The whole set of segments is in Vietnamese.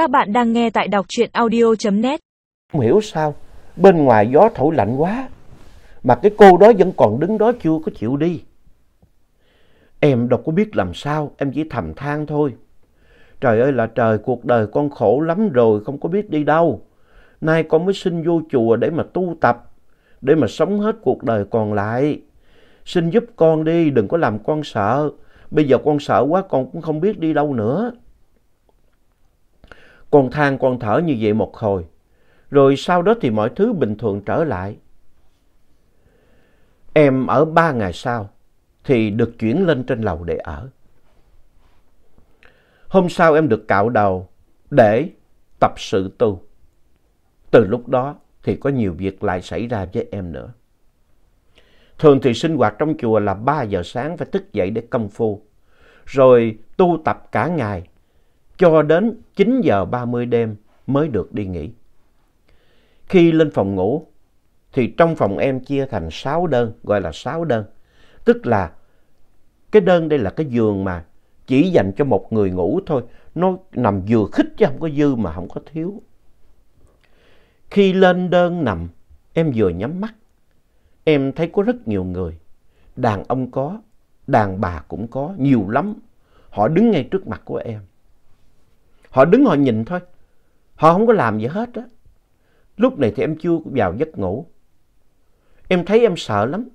Các bạn đang nghe tại đọc truyện audio.net. Không hiểu sao, bên ngoài gió thổi lạnh quá, mà cái cô đó vẫn còn đứng đó chưa có chịu đi. Em đâu có biết làm sao, em chỉ thầm than thôi. Trời ơi là trời, cuộc đời con khổ lắm rồi, không có biết đi đâu. Nay con mới xin vô chùa để mà tu tập, để mà sống hết cuộc đời còn lại. Xin giúp con đi, đừng có làm con sợ. Bây giờ con sợ quá, con cũng không biết đi đâu nữa. Con than con thở như vậy một hồi, rồi sau đó thì mọi thứ bình thường trở lại. Em ở ba ngày sau thì được chuyển lên trên lầu để ở. Hôm sau em được cạo đầu để tập sự tu. Từ lúc đó thì có nhiều việc lại xảy ra với em nữa. Thường thì sinh hoạt trong chùa là 3 giờ sáng phải thức dậy để công phu. Rồi tu tập cả ngày cho đến 9 giờ 30 đêm mới được đi nghỉ. Khi lên phòng ngủ thì trong phòng em chia thành 6 đơn, gọi là 6 đơn. Tức là cái đơn đây là cái giường mà chỉ dành cho một người ngủ thôi. Nó nằm vừa khích chứ không có dư mà không có thiếu. Khi lên đơn nằm, em vừa nhắm mắt. Em thấy có rất nhiều người. Đàn ông có, đàn bà cũng có, nhiều lắm. Họ đứng ngay trước mặt của em. Họ đứng họ nhìn thôi. Họ không có làm gì hết á. Lúc này thì em chưa vào giấc ngủ. Em thấy em sợ lắm.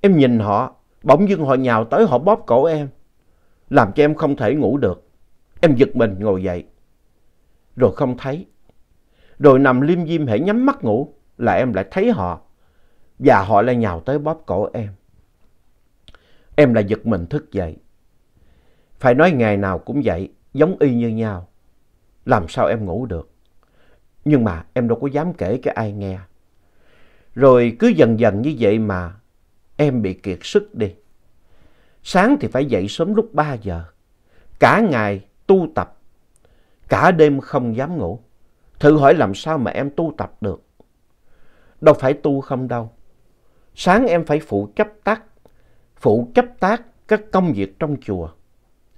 Em nhìn họ, bỗng dưng họ nhào tới họ bóp cổ em. Làm cho em không thể ngủ được. Em giật mình ngồi dậy. Rồi không thấy. Rồi nằm liêm diêm hãy nhắm mắt ngủ là em lại thấy họ. Và họ lại nhào tới bóp cổ em. Em lại giật mình thức dậy. Phải nói ngày nào cũng vậy giống y như nhau. Làm sao em ngủ được? Nhưng mà em đâu có dám kể cho ai nghe. Rồi cứ dần dần như vậy mà em bị kiệt sức đi. Sáng thì phải dậy sớm lúc 3 giờ. Cả ngày tu tập. Cả đêm không dám ngủ. Thử hỏi làm sao mà em tu tập được. Đâu phải tu không đâu. Sáng em phải phụ chấp tác, phụ chấp tác các công việc trong chùa.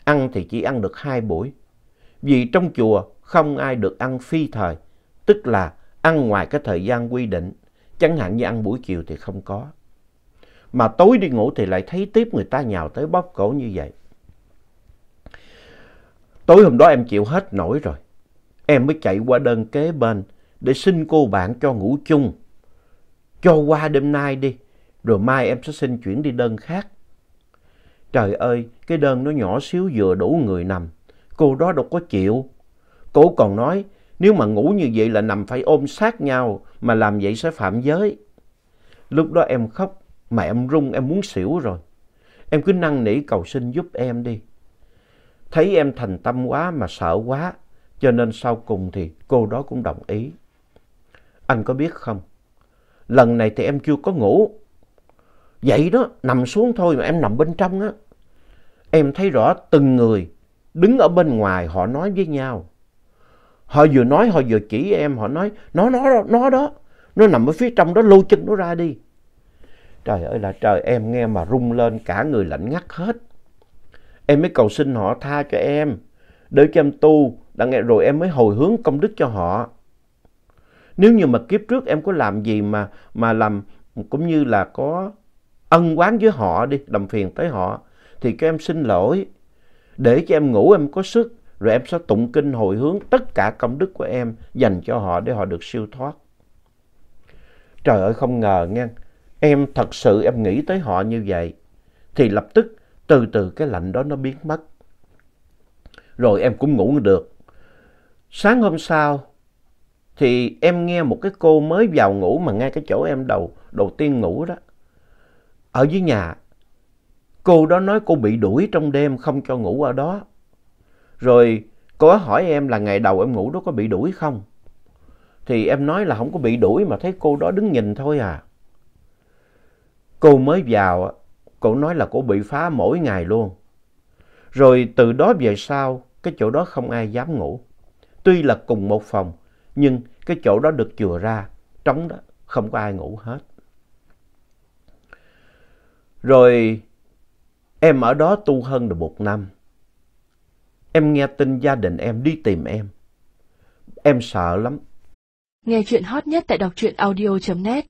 Ăn thì chỉ ăn được hai buổi. Vì trong chùa không ai được ăn phi thời, tức là ăn ngoài cái thời gian quy định. Chẳng hạn như ăn buổi chiều thì không có. Mà tối đi ngủ thì lại thấy tiếp người ta nhào tới bóp cổ như vậy. Tối hôm đó em chịu hết nổi rồi. Em mới chạy qua đơn kế bên để xin cô bạn cho ngủ chung. Cho qua đêm nay đi, rồi mai em sẽ xin chuyển đi đơn khác. Trời ơi, cái đơn nó nhỏ xíu vừa đủ người nằm. Cô đó đâu có chịu. Cô còn nói, nếu mà ngủ như vậy là nằm phải ôm sát nhau, mà làm vậy sẽ phạm giới. Lúc đó em khóc, mà em rung em muốn xỉu rồi. Em cứ năn nỉ cầu xin giúp em đi. Thấy em thành tâm quá mà sợ quá, cho nên sau cùng thì cô đó cũng đồng ý. Anh có biết không? Lần này thì em chưa có ngủ. Vậy đó, nằm xuống thôi mà em nằm bên trong á. Em thấy rõ từng người đứng ở bên ngoài họ nói với nhau. Họ vừa nói họ vừa chỉ em, họ nói nó nó đó, nó đó, nó nằm ở phía trong đó lôi chân nó ra đi. Trời ơi là trời em nghe mà rung lên cả người lạnh ngắt hết. Em mới cầu xin họ tha cho em, để cho em tu, đặng rồi em mới hồi hướng công đức cho họ. Nếu như mà kiếp trước em có làm gì mà mà làm cũng như là có ân oán với họ đi, làm phiền tới họ, thì các em xin lỗi. Để cho em ngủ em có sức, rồi em sẽ tụng kinh hồi hướng tất cả công đức của em dành cho họ để họ được siêu thoát. Trời ơi không ngờ nghe, em thật sự em nghĩ tới họ như vậy, thì lập tức từ từ cái lạnh đó nó biến mất. Rồi em cũng ngủ được. Sáng hôm sau thì em nghe một cái cô mới vào ngủ mà ngay cái chỗ em đầu đầu tiên ngủ đó. Ở dưới nhà, cô đó nói cô bị đuổi trong đêm không cho ngủ ở đó. Rồi cô ấy hỏi em là ngày đầu em ngủ đó có bị đuổi không? Thì em nói là không có bị đuổi mà thấy cô đó đứng nhìn thôi à. Cô mới vào, cô nói là cô bị phá mỗi ngày luôn. Rồi từ đó về sau, cái chỗ đó không ai dám ngủ. Tuy là cùng một phòng, nhưng cái chỗ đó được chừa ra, trống đó, không có ai ngủ hết. Rồi em ở đó tu hơn được một năm. Em nghe tin gia đình em đi tìm em. Em sợ lắm. Nghe chuyện hot nhất tại đọc truyện audio.net